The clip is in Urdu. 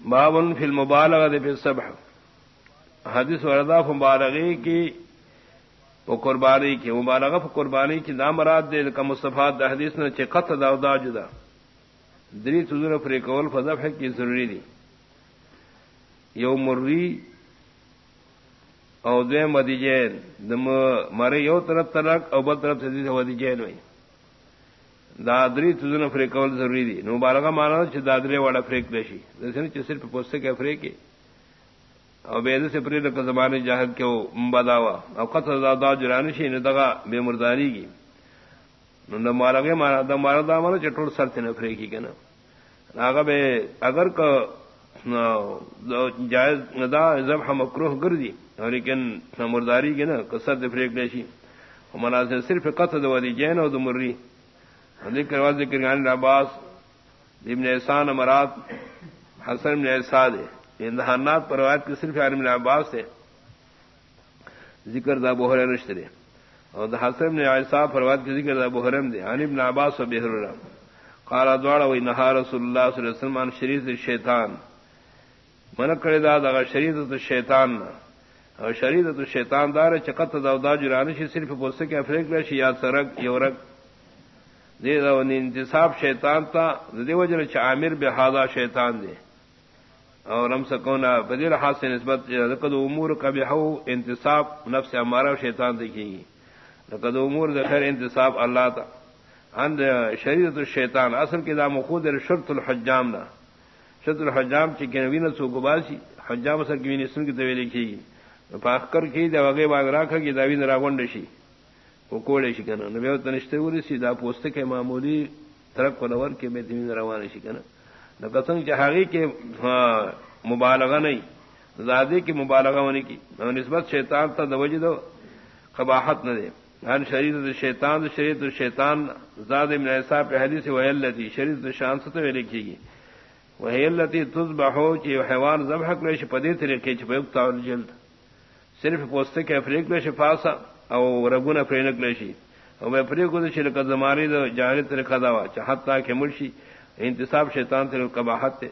بابن فی المبالغہ فی السبح. حدیث وردہ مبالغی کی وہ قربانی کی. مبالغہ قربانی کی نام مراد دے کا مصطفیٰ دا حدیث نے چقت دا دا جدا. دری تزور فریقول فضب ہے کی ضروری دی. یو مری او دے مدی جین دم مرے یو طرف ترک او بل طرف سے ودی جین ہوئی دادری تجن فریق ضروری دی نو بالغ مانا چ دادری والا فریق دیشی دسن چ صرف پوستے کے فریق او بید سے پری رک زمانے جاہد کے بداوا او قطر دادا جرانی شی نو دغا بے مرداری کی نو نہ مارا گے مارا دا مارا دا مارا چٹول سر تے فریقی کے نا آگا بے اگر کا جائز ندا ذبح مکروہ گردی لیکن مرداری کی نا کسر فریق دیشی ہمارا صرف قطر دی جین او دو دمری ذکر و ذکر عن عباس، ابن احسان امرات حسن ابن احساد اندہانات پر روایت کی صرف عالم عباس ہے۔ ذکر دا بحر رشترے اور دا حسن ابن احساد پر روایت کی ذکر دا بحرم دے۔ عن ابن عباس و بحر الرحم قال، دوڑا وی نہا رسول اللہ صلی اللہ علیہ وسلم عن شریط الشیطان۔ من کرے دا دا شریط الشیطان اور شریط الشیطان دار چقت دا دا جرانشی صرف پوستے کے افریق لشی یا سرک یورک دے انتصاب شیطان تھا دے وجہ عامر بحادا شیطان دے اور ہم سکونا بدیر ہاتھ سے نسبت رقد امور کا انتصاب نفس ہمارا شیطان دیکھے گی رقد امور خیر انتصاب اللہ تا. اند شریعت الشیطان، اصل کے دام خود شرط الحجام نہ شرط الحجام چکے نوین سو گباسی حجام اصل کی اسم کی طویل لکھے گی پاک کر کی دا وگے باغ راکھا کی داوین راگونڈشی وکوڑے کوڑے شکن نبی تنشتے وری سی دا پوستے کے معمولی ترک کو نور کے میں تمہیں روان شکن نہ قسم چاہیے کہ مبالغہ نہیں زادی کی مبالغہ ہونے کی نو نسبت شیطان تھا دوجی دو قباحت نہ دے ہر شریر شیطان شریف شیطان زاد من ایسا پہلی سے وہی اللہ شریر شان سے لکھی گی وہی اللہ تز بہو چی حیوان ضبح کلیش پدی تھے رکھے چھپا جلد. صرف پوستے کے افریق میں شفاسا او رگونا پرینک لشی او میں پری کو دشل کا زماری دو جاہل تر کھدا وا چاہتا کہ مرشی انتصاب شیطان تر قباحت